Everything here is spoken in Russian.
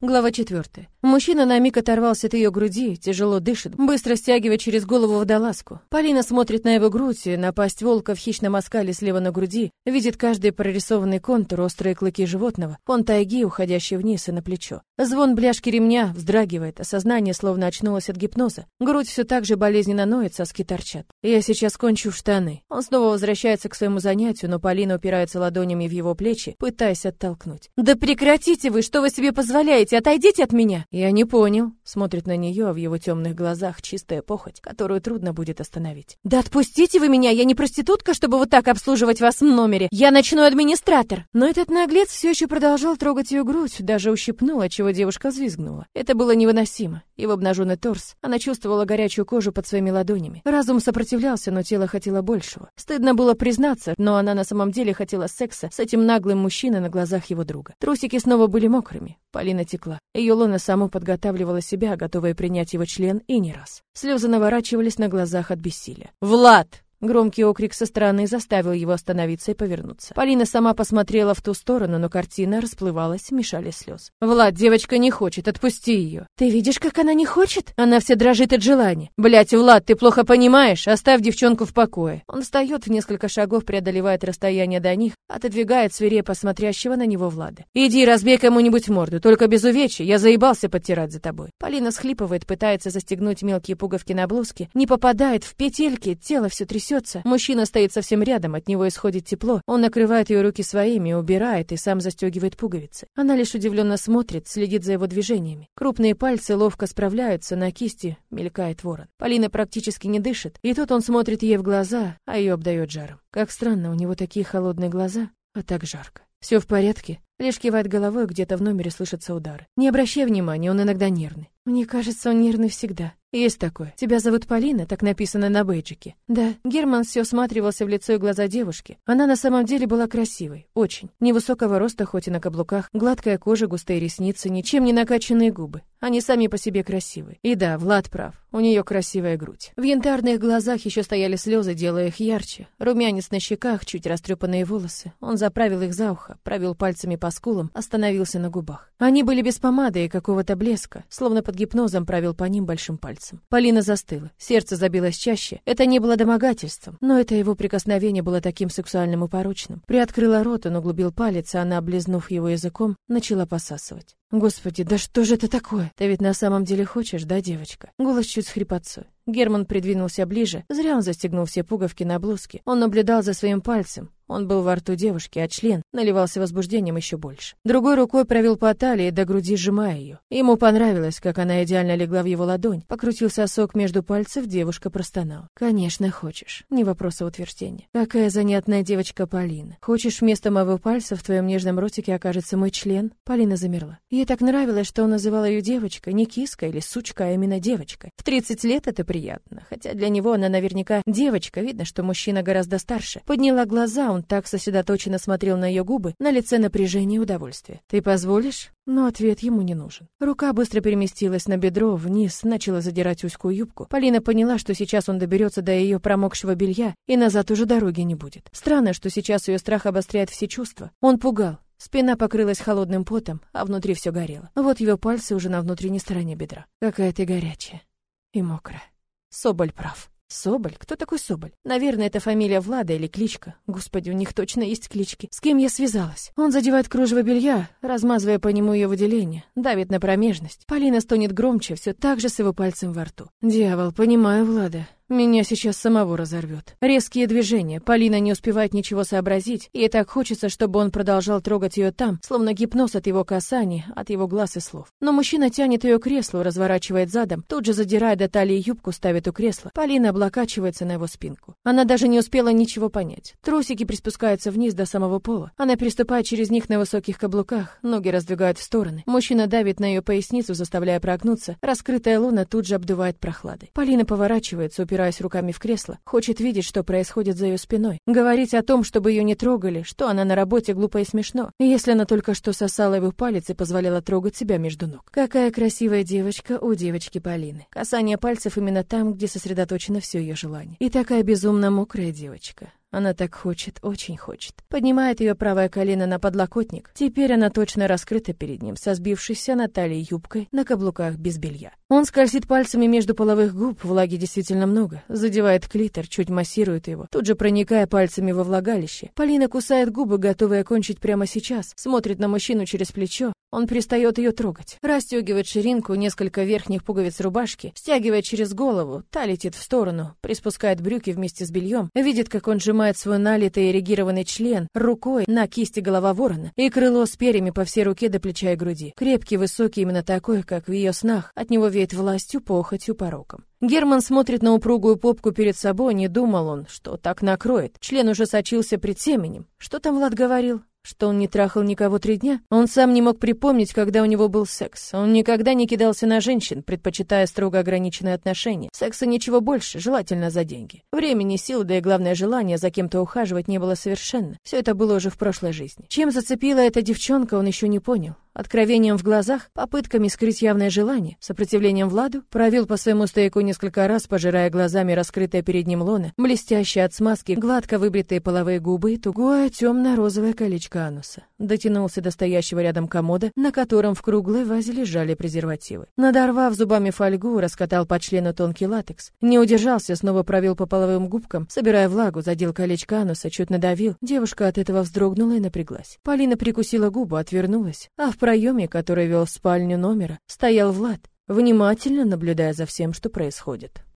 Глава 4. Мужчина на миг оторвался от ее груди, тяжело дышит, быстро стягивая через голову водолазку. Полина смотрит на его грудь, на пасть волка в хищном оскале слева на груди, видит каждый прорисованный контур, острые клыки животного, фон тайги, уходящий вниз и на плечо. Звон бляшки ремня вздрагивает, осознание словно очнулось от гипноза. Грудь все так же болезненно ноет, соски торчат. Я сейчас кончу в штаны. Он снова возвращается к своему занятию, но Полина упирается ладонями в его плечи, пытаясь оттолкнуть. «Да прекратите вы, что вы себе позволяете?» Делаете? Отойдите от меня!» «Я не понял», — смотрит на нее, а в его темных глазах чистая похоть, которую трудно будет остановить. «Да отпустите вы меня! Я не проститутка, чтобы вот так обслуживать вас в номере! Я ночной администратор!» Но этот наглец все еще продолжал трогать ее грудь, даже ущипнул, отчего девушка взвизгнула. Это было невыносимо. Его обнаженный торс. Она чувствовала горячую кожу под своими ладонями. Разум сопротивлялся, но тело хотело большего. Стыдно было признаться, но она на самом деле хотела секса с этим наглым мужчиной на глазах его друга. Трусики снова были мокрыми. Полина текла. Ее лона само подготавливала себя, готовая принять его член, и не раз. Слезы наворачивались на глазах от бессилия. «Влад!» Громкий окрик со стороны заставил его остановиться и повернуться. Полина сама посмотрела в ту сторону, но картина расплывалась, мешали слез. «Влад, девочка не хочет, отпусти ее!» «Ты видишь, как она не хочет?» Она вся дрожит от желания. «Блядь, Влад, ты плохо понимаешь? Оставь девчонку в покое!» Он встает в несколько шагов, преодолевает расстояние до них, отодвигает свирепо смотрящего на него Влада. «Иди, разбей кому-нибудь морду, только без увечья, я заебался подтирать за тобой!» Полина схлипывает, пытается застегнуть мелкие пуговки на блузке, не попадает в петельки, тело все трясется, трясется. Мужчина стоит совсем рядом, от него исходит тепло. Он накрывает ее руки своими, убирает и сам застегивает пуговицы. Она лишь удивленно смотрит, следит за его движениями. Крупные пальцы ловко справляются, на кисти мелькает ворон. Полина практически не дышит, и тут он смотрит ей в глаза, а ее обдает жаром. Как странно, у него такие холодные глаза, а так жарко. Все в порядке? Лишь кивает головой, где-то в номере слышатся удары. Не обращай внимания, он иногда нервный. Мне кажется, он нервный всегда. Есть такое. Тебя зовут Полина, так написано на бейджике. Да. Герман все осматривался в лицо и глаза девушки. Она на самом деле была красивой, очень. Невысокого роста, хоть и на каблуках, гладкая кожа, густые ресницы, ничем не накачанные губы. Они сами по себе красивы. И да, Влад прав. У нее красивая грудь. В янтарных глазах еще стояли слезы, делая их ярче. Румянец на щеках, чуть растрепанные волосы. Он заправил их за ухо, провел пальцами по скулам, остановился на губах. Они были без помады и какого-то блеска, словно под гипнозом провел по ним большим пальцем. Полина застыла. Сердце забилось чаще. Это не было домогательством, но это его прикосновение было таким сексуальным и порочным. Приоткрыла рот, он углубил палец, а она, облизнув его языком, начала посасывать. Господи, да что же это такое? Ты ведь на самом деле хочешь, да, девочка? Голос чуть с хрипотцой. Герман придвинулся ближе. Зря он застегнул все пуговки на блузке. Он наблюдал за своим пальцем. Он был во рту девушки, а член наливался возбуждением еще больше. Другой рукой провел по талии до груди, сжимая ее. Ему понравилось, как она идеально легла в его ладонь. Покрутил сосок между пальцев, девушка простонала. «Конечно, хочешь». Не вопрос, а утверждение. «Какая занятная девочка Полина. Хочешь, вместо моего пальца в твоем нежном ротике окажется мой член?» Полина замерла. Ей так нравилось, что он называл ее девочкой, не киской или сучкой, а именно девочкой. В 30 лет это приятно. Хотя для него она наверняка девочка. Видно, что мужчина гораздо старше. Подняла глаза, он так сосредоточенно смотрел на ее губы, на лице напряжение и удовольствие. «Ты позволишь?» Но ответ ему не нужен. Рука быстро переместилась на бедро, вниз, начала задирать узкую юбку. Полина поняла, что сейчас он доберется до ее промокшего белья, и назад уже дороги не будет. Странно, что сейчас ее страх обостряет все чувства. Он пугал. Спина покрылась холодным потом, а внутри все горело. Вот его пальцы уже на внутренней стороне бедра. Какая ты горячая и мокрая. Соболь прав. Соболь? Кто такой Соболь? Наверное, это фамилия Влада или кличка. Господи, у них точно есть клички. С кем я связалась? Он задевает кружево белья, размазывая по нему ее выделение, давит на промежность. Полина стонет громче, все так же с его пальцем во рту. Дьявол, понимаю, Влада. Меня сейчас самого разорвет. Резкие движения. Полина не успевает ничего сообразить, и так хочется, чтобы он продолжал трогать ее там, словно гипноз от его касаний, от его глаз и слов. Но мужчина тянет ее к креслу, разворачивает задом, тут же задирая до талии юбку, ставит у кресла. Полина облокачивается на его спинку. Она даже не успела ничего понять. Трусики приспускаются вниз до самого пола. Она переступает через них на высоких каблуках, ноги раздвигают в стороны. Мужчина давит на ее поясницу, заставляя прогнуться. Раскрытая луна тут же обдувает прохладой. Полина поворачивается, упирается упираясь руками в кресло. Хочет видеть, что происходит за ее спиной. Говорить о том, чтобы ее не трогали, что она на работе глупо и смешно. Если она только что сосала его палец и позволяла трогать себя между ног. Какая красивая девочка у девочки Полины. Касание пальцев именно там, где сосредоточено все ее желание. И такая безумно мокрая девочка. Она так хочет, очень хочет. Поднимает ее правое колено на подлокотник. Теперь она точно раскрыта перед ним, со сбившейся на талии юбкой, на каблуках без белья. Он скользит пальцами между половых губ, влаги действительно много, задевает клитор, чуть массирует его, тут же проникая пальцами во влагалище. Полина кусает губы, готовая кончить прямо сейчас, смотрит на мужчину через плечо, он перестает ее трогать. Расстегивает ширинку, несколько верхних пуговиц рубашки, стягивает через голову, та летит в сторону, приспускает брюки вместе с бельем, видит, как он сжимает свой налитый эрегированный член рукой на кисти голова ворона и крыло с перьями по всей руке до плеча и груди. Крепкий, высокий, именно такой, как в ее снах. От него веет властью, похотью, пороком. Герман смотрит на упругую попку перед собой, не думал он, что так накроет. Член уже сочился пред семенем. Что там Влад говорил? Что он не трахал никого три дня? Он сам не мог припомнить, когда у него был секс. Он никогда не кидался на женщин, предпочитая строго ограниченные отношения. Секса ничего больше, желательно за деньги. Времени, сил, да и главное желание за кем-то ухаживать не было совершенно. Все это было уже в прошлой жизни. Чем зацепила эта девчонка, он еще не понял откровением в глазах, попытками скрыть явное желание, сопротивлением Владу, провел по своему стояку несколько раз, пожирая глазами раскрытое перед ним лоно, блестящее от смазки, гладко выбритые половые губы и тугое темно-розовое колечко ануса. Дотянулся до стоящего рядом комода, на котором в круглой вазе лежали презервативы. Надорвав зубами фольгу, раскатал по члену тонкий латекс. Не удержался, снова провел по половым губкам, собирая влагу, задел колечко ануса, чуть надавил. Девушка от этого вздрогнула и напряглась. Полина прикусила губу, отвернулась, а в проеме, который вел в спальню номера, стоял Влад, внимательно наблюдая за всем, что происходит.